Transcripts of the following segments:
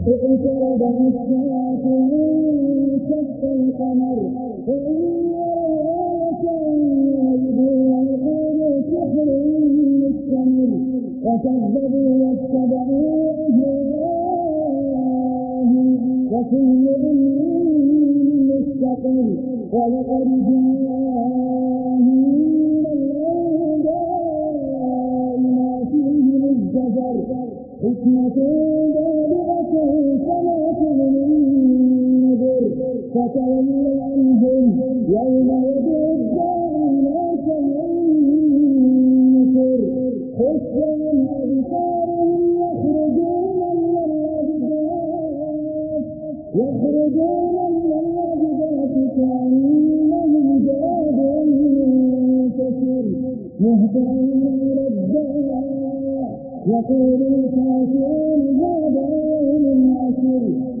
اقترب الساعة وانشق القمر وإن يروا آية يقولوا سحر مستمر وكذبوا واتبعوا أهواءهم وكل أمر مستقر ولقد جاءهم من الأنباء ما فيه مزدجر حكمة فتولى عنهم يوم يدعو الداعي لا شيء منكر خش يخرجون من الاجداث يخرجون من الاجداث كانهم جواب منتشر مهتعين إلى الدعاء يقول الكافرون هذا يوم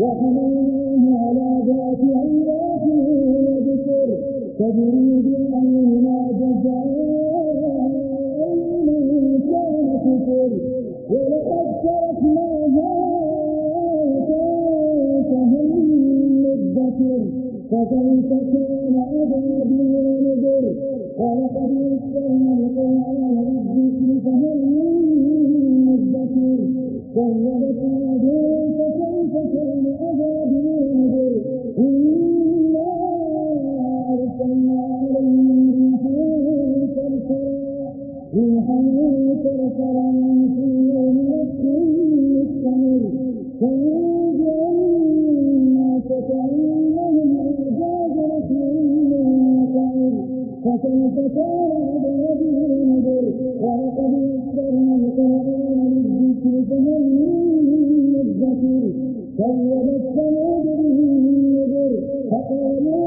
وحملناه على ذات ألواح وذكر تجري بأمرنا جزاء لمن كان كفر ولقد تركناها فهم مدكر فكيف كان عذابي ونذر ولقد يسرنا القرآن للذكر فهل من مدكر كذبت عاد كذبت ثمود بالنذر فقالوا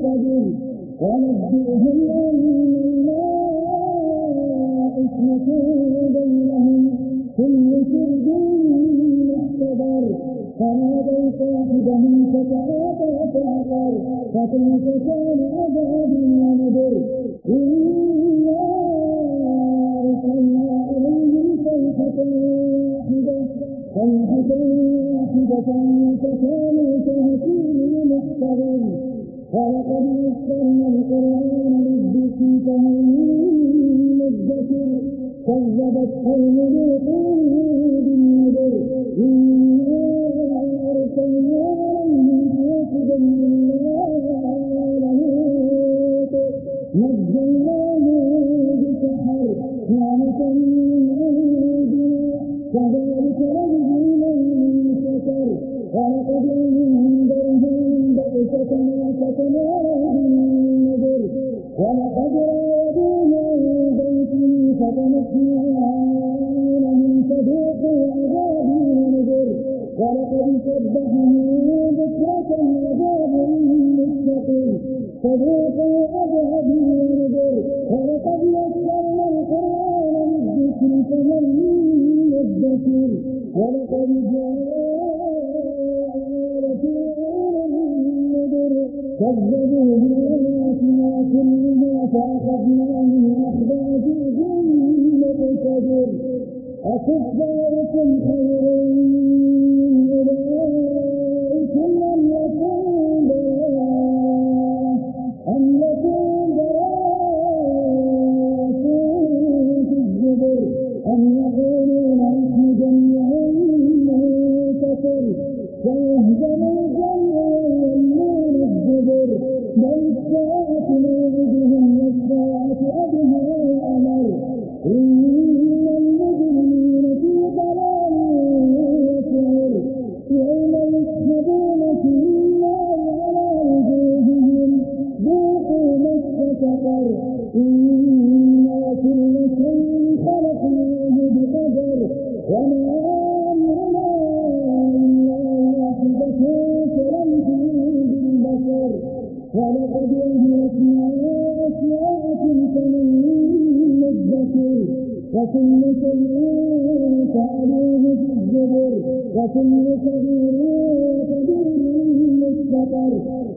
ترتقبهم واصطبر ونبئهم أن الماء قسمة بينهم كل شرب محتضر فنادوا صاحبهم فتعاطى فعقر فكيف كان عذابي ونذر إنا أرسلنا عليهم صيحة واحدة صيحة واحدة فكانوا كهشيم محتضر ولقد يسرنا القرآن للذكر فهل من مدكر كذبت قوم لوط بالنذر إنا أرسلنا عليهم حافظا إلا آل لوط نجيناه بسحر نعمة من عندنا ولقد أنذرهم بأستنا فتناهم النذر ولقد راودوه عن بيته فتمسنا أعينهم فذوقوا عذابي ونذر ولقد سبحهم بكرة عذاب مستقيم فذوقوا عذابي ونذر ولقد يسرنا القرآن للذكر فهل من مدكر ولقد جاء كذبوا بآياتنا كلها فأخذناهم أخذ عزيز مقتدر أكفاركم خير بل الساعة موعدهم والساعة أدهى وكل شيء فعلوه في الزبر وكل صغير كبير مستقر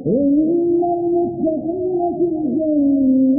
إن المتقين في جنات